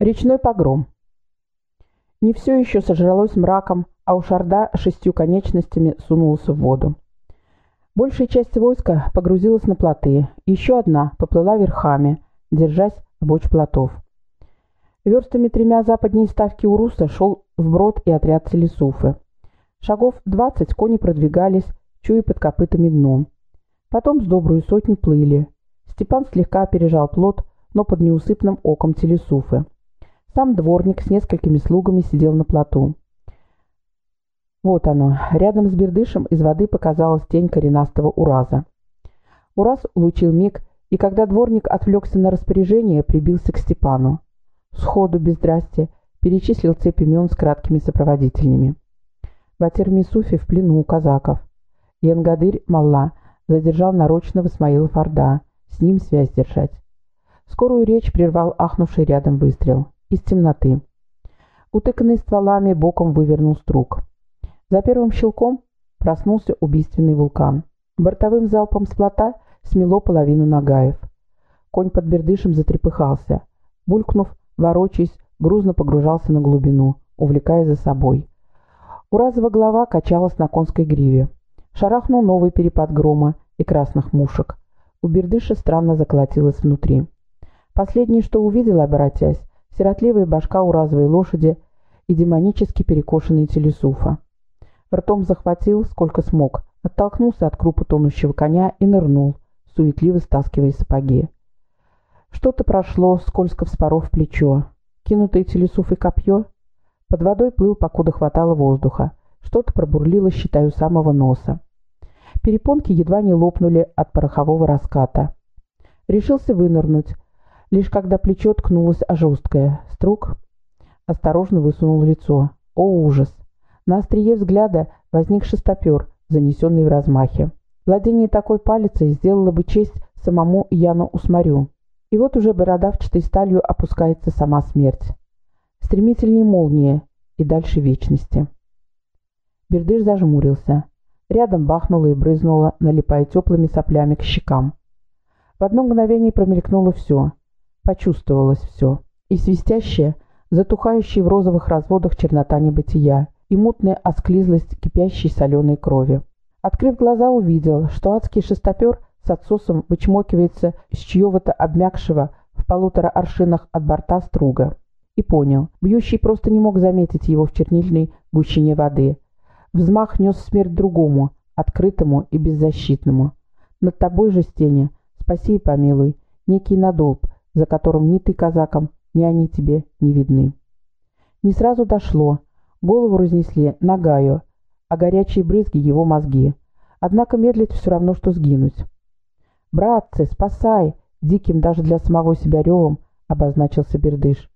Речной погром. Не все еще сожралось мраком, а у Шарда шестью конечностями сунулась в воду. Большая часть войска погрузилась на плоты, еще одна поплыла верхами, держась боч плотов. Верстами тремя западней ставки Уруса шел вброд и отряд Целесуфы. Шагов двадцать кони продвигались, чуя под копытами дном. Потом с добрую сотню плыли. Степан слегка опережал плот, но под неусыпным оком Телесуфы. Сам дворник с несколькими слугами сидел на плоту. Вот оно. Рядом с бердышем из воды показалась тень коренастого ураза. Ураз улучил миг, и когда дворник отвлекся на распоряжение, прибился к Степану. Сходу, без здрасти, перечислил цепь имен с краткими сопроводительными. Батир Мисуфи в плену у казаков. Янгадырь Малла задержал нарочного Смаила Фарда, с ним связь держать. Скорую речь прервал ахнувший рядом выстрел из темноты. Утыканный стволами боком вывернул струк. За первым щелком проснулся убийственный вулкан. Бортовым залпом с плота смело половину нагаев. Конь под бердышем затрепыхался. Булькнув, ворочаясь, грузно погружался на глубину, увлекая за собой. Уразова голова качалась на конской гриве. Шарахнул новый перепад грома и красных мушек. У бердыша странно заколотилось внутри. Последнее, что увидел, обратясь, сиротливая башка у разовой лошади и демонически перекошенный телесуфа. Ртом захватил, сколько смог, оттолкнулся от крупа тонущего коня и нырнул, суетливо стаскивая сапоги. Что-то прошло, скользко вспоров плечо. Кинутое телесуфой копье. Под водой плыл, покуда хватало воздуха. Что-то пробурлило, считаю, самого носа. Перепонки едва не лопнули от порохового раската. Решился вынырнуть, Лишь когда плечо ткнулось о жесткое, струк осторожно высунул лицо. О, ужас! На острие взгляда возник шестопер, занесенный в размахе. Владение такой палицей сделало бы честь самому Яну Усмарю. И вот уже бородавчатой сталью опускается сама смерть. Стремительнее молнии и дальше вечности. Бердыш зажмурился. Рядом бахнуло и брызнуло, налипая теплыми соплями к щекам. В одно мгновение промелькнуло все. Почувствовалось все. И свистящая, затухающая в розовых разводах чернота небытия, и мутная осклизлость кипящей соленой крови. Открыв глаза, увидел, что адский шестопер с отсосом вычмокивается с чьего-то обмякшего в полутора аршинах от борта струга. И понял, бьющий просто не мог заметить его в чернильной гущине воды. Взмах нес смерть другому, открытому и беззащитному. Над тобой же, стене, спаси и помилуй, некий надолб, за которым ни ты казакам, ни они тебе не видны. Не сразу дошло. Голову разнесли нагаю, а горячие брызги его мозги. Однако медлить все равно, что сгинуть. «Братцы, спасай!» — диким даже для самого себя ревом обозначился бердыш.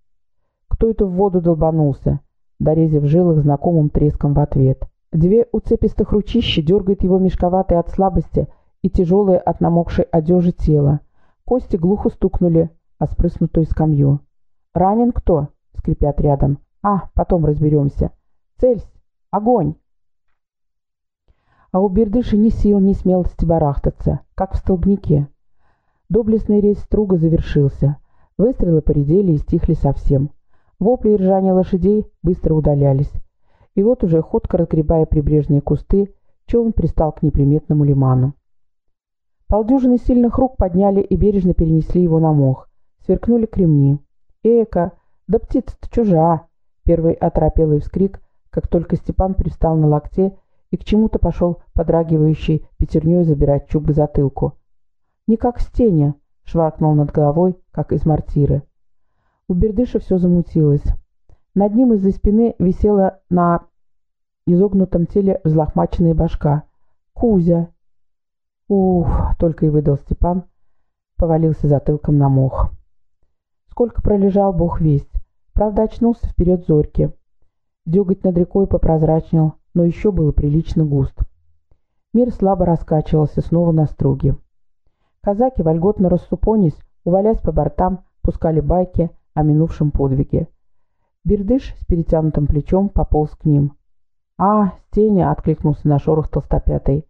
Кто это в воду долбанулся? Дорезив в жилах знакомым треском в ответ. Две уцепистых ручища дергают его мешковатые от слабости и тяжелые от намокшей одежи тело. Кости глухо стукнули о спрыснутую скамью. «Ранен кто?» — скрипят рядом. «А, потом разберемся. Цельсь! Огонь!» А у бердыши ни сил, ни смелости барахтаться, как в столбнике. Доблестный рейс струга завершился. Выстрелы поредели и стихли совсем. Вопли и ржание лошадей быстро удалялись. И вот уже, ходко разгребая прибрежные кусты, челн пристал к неприметному лиману. Полдюжины сильных рук подняли и бережно перенесли его на мох. Сверкнули кремни. «Эка! Да птица-то чужа!» Первый оторопелый вскрик, как только Степан пристал на локте и к чему-то пошел подрагивающий пятерней забирать чуб к затылку. «Не как стеня!» — шваркнул над головой, как из мортиры. У бердыша все замутилось. Над ним из-за спины висела на изогнутом теле взлохмаченная башка. «Кузя!» «Ух!» — только и выдал Степан, повалился затылком на мох. Сколько пролежал, бог весть. Правда, очнулся вперед зорьки. Деготь над рекой попрозрачнел, но еще было прилично густ. Мир слабо раскачивался снова на струге. Казаки, вольготно рассупонись, увалясь по бортам, пускали байки о минувшем подвиге. Бердыш с перетянутым плечом пополз к ним. «А, Стеня!» — откликнулся на шорох толстопятый.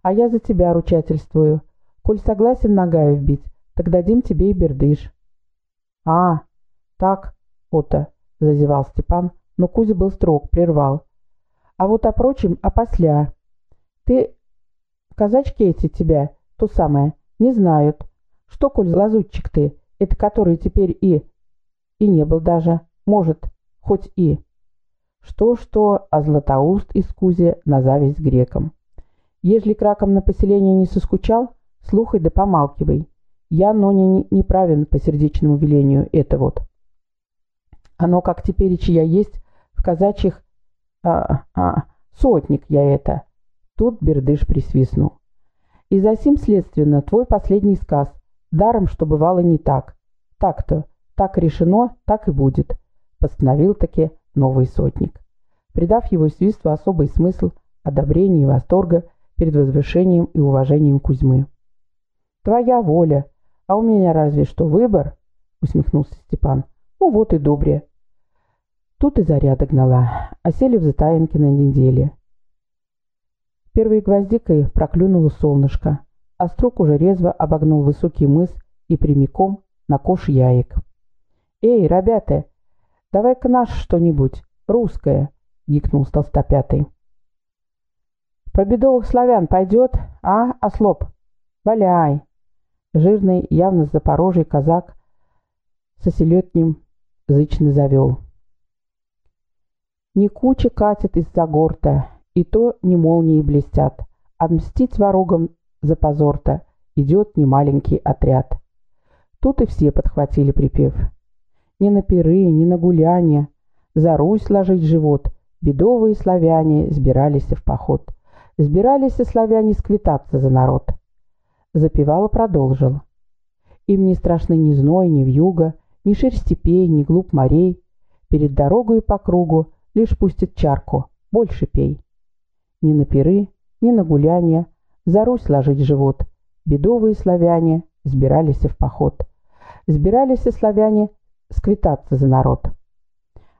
«А я за тебя ручательствую. Коль согласен Нагаев бить, так дадим тебе и бердыш». «А, так», — Ота, — зазевал Степан, но Кузя был строг, прервал. А вот о прочем опосля. Ты, казачки эти тебя, то самое, не знают. Что, коль лазутчик ты, это который теперь и... И не был даже, может, хоть и... Что-что, а Златоуст из Кузи на зависть грекам. Ежели краком на поселение не соскучал, слухай да помалкивай. Я, но не неправен по сердечному велению, это вот. Оно, как теперь чья есть, в казачьих... А, а, сотник я это. Тут Бердыш присвистнул. И за сим, следственно, твой последний сказ. Даром, что бывало не так. Так-то, так решено, так и будет. Постановил-таки новый сотник. Придав его свисту особый смысл, одобрения и восторга перед возвышением и уважением Кузьмы. «Твоя воля, а у меня разве что выбор?» — усмехнулся Степан. «Ну вот и добре». Тут и заря догнала, а сели в затаянке на неделе. Первой гвоздикой проклюнуло солнышко, а струк уже резво обогнул высокий мыс и прямиком на кош яек. «Эй, ребята, давай-ка наш что-нибудь, русское!» — гикнул толстопятый. «Про бедовых славян пойдет, а, ослоп? Валяй!» Жирный, явно с Запорожья казак с оселетним зычно завел. Не куча катит из-за горта, и то не молнии блестят. Отмстить ворогам за позор-то идет немаленький отряд. Тут и все подхватили припев. Не на пиры, не на гулянье, за Русь ложить живот, бедовые славяне сбирались в поход. Сбирались славяне сквитаться за народ. Запевал и продолжил. Им не страшны ни зной, ни вьюга, ни ширь степей, ни глуп морей. Перед дорогой по кругу лишь пустит чарку, больше пей. Ни на пиры, ни на гулянья, за Русь ложить живот. Бедовые славяне сбирались в поход. Сбирались и славяне сквитаться за народ.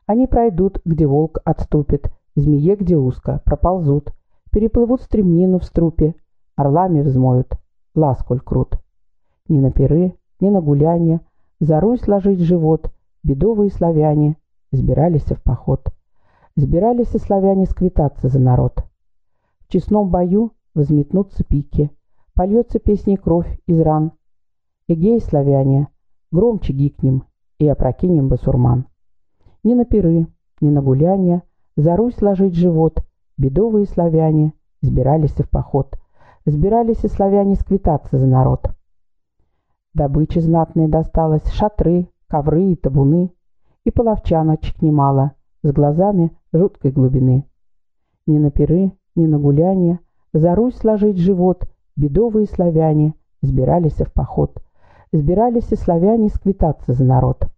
Они пройдут, где волк отступит, змее, где узко, проползут, переплывут стремнину в струпе, орлами взмоют, ласкуль крут. Ни на пиры, ни на гулянья, за Русь ложить живот, бедовые славяне сбирались в поход. Сбирались и славяне сквитаться за народ. В честном бою взметнутся пики, польется песней кровь из ран. Эгей, славяне, громче гикнем и опрокинем басурман. Ни на пиры, ни на гулянья, за Русь ложить живот, бедовые славяне сбирались в поход. Сбирались и славяне сквитаться за народ. Добычи знатные досталось, шатры, ковры и табуны, и половчаночек немало, с глазами жуткой глубины. Ни на пиры, ни на гулянье, за Русь сложить живот, бедовые славяне сбирались в поход. Сбирались и славяне сквитаться за народ.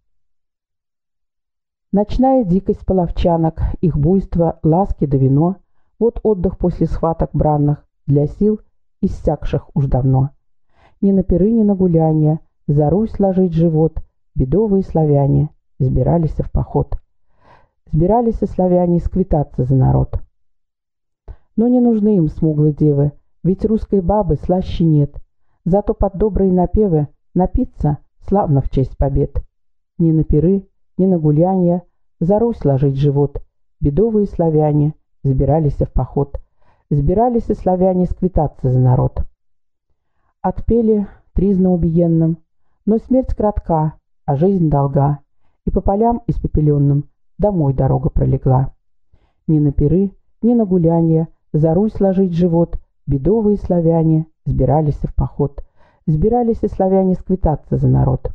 Ночная дикость половчанок, их буйство, ласки да вино — вот отдых после схваток бранных для сил, иссякших уж давно. Ни на пиры, ни на гулянье, за Русь сложить живот, бедовые славяне сбирались в поход сбирались и славяне сквитаться за народ. Но не нужны им смуглые девы, ведь русской бабы слаще нет. Зато под добрые напевы напиться славно в честь побед. Ни на пиры, ни на гулянья, за Русь ложить живот. Бедовые славяне сбирались в поход. Сбирались и славяне сквитаться за народ. Отпели тризна убиенным, но смерть кратка, а жизнь долга, и по полям испепеленным домой дорога пролегла. Ни на пиры, ни на гулянья, за Русь сложить живот, бедовые славяне сбирались в поход. Сбирались и славяне сквитаться за народ.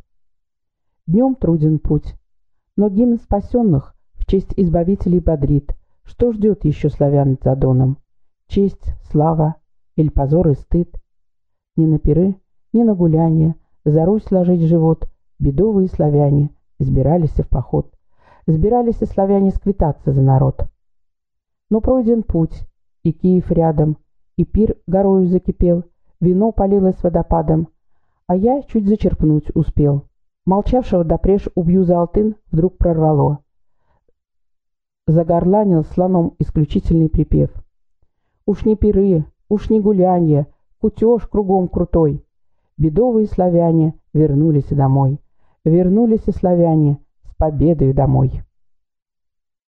Днем труден путь, но гимн спасенных в честь избавителей бодрит. Что ждет еще славян за доном? Честь, слава или позор и стыд? Ни на пиры, ни на гулянья, за Русь сложить живот, бедовые славяне сбирались в поход сбирались и славяне сквитаться за народ. Но пройден путь, и Киев рядом, и пир горою закипел, вино полилось водопадом, а я чуть зачерпнуть успел. Молчавшего допреж убью за алтын вдруг прорвало. Загорланил слоном исключительный припев. Уж не пиры, уж не гулянье, кутеж кругом крутой. Бедовые славяне вернулись домой. Вернулись и славяне, победою домой.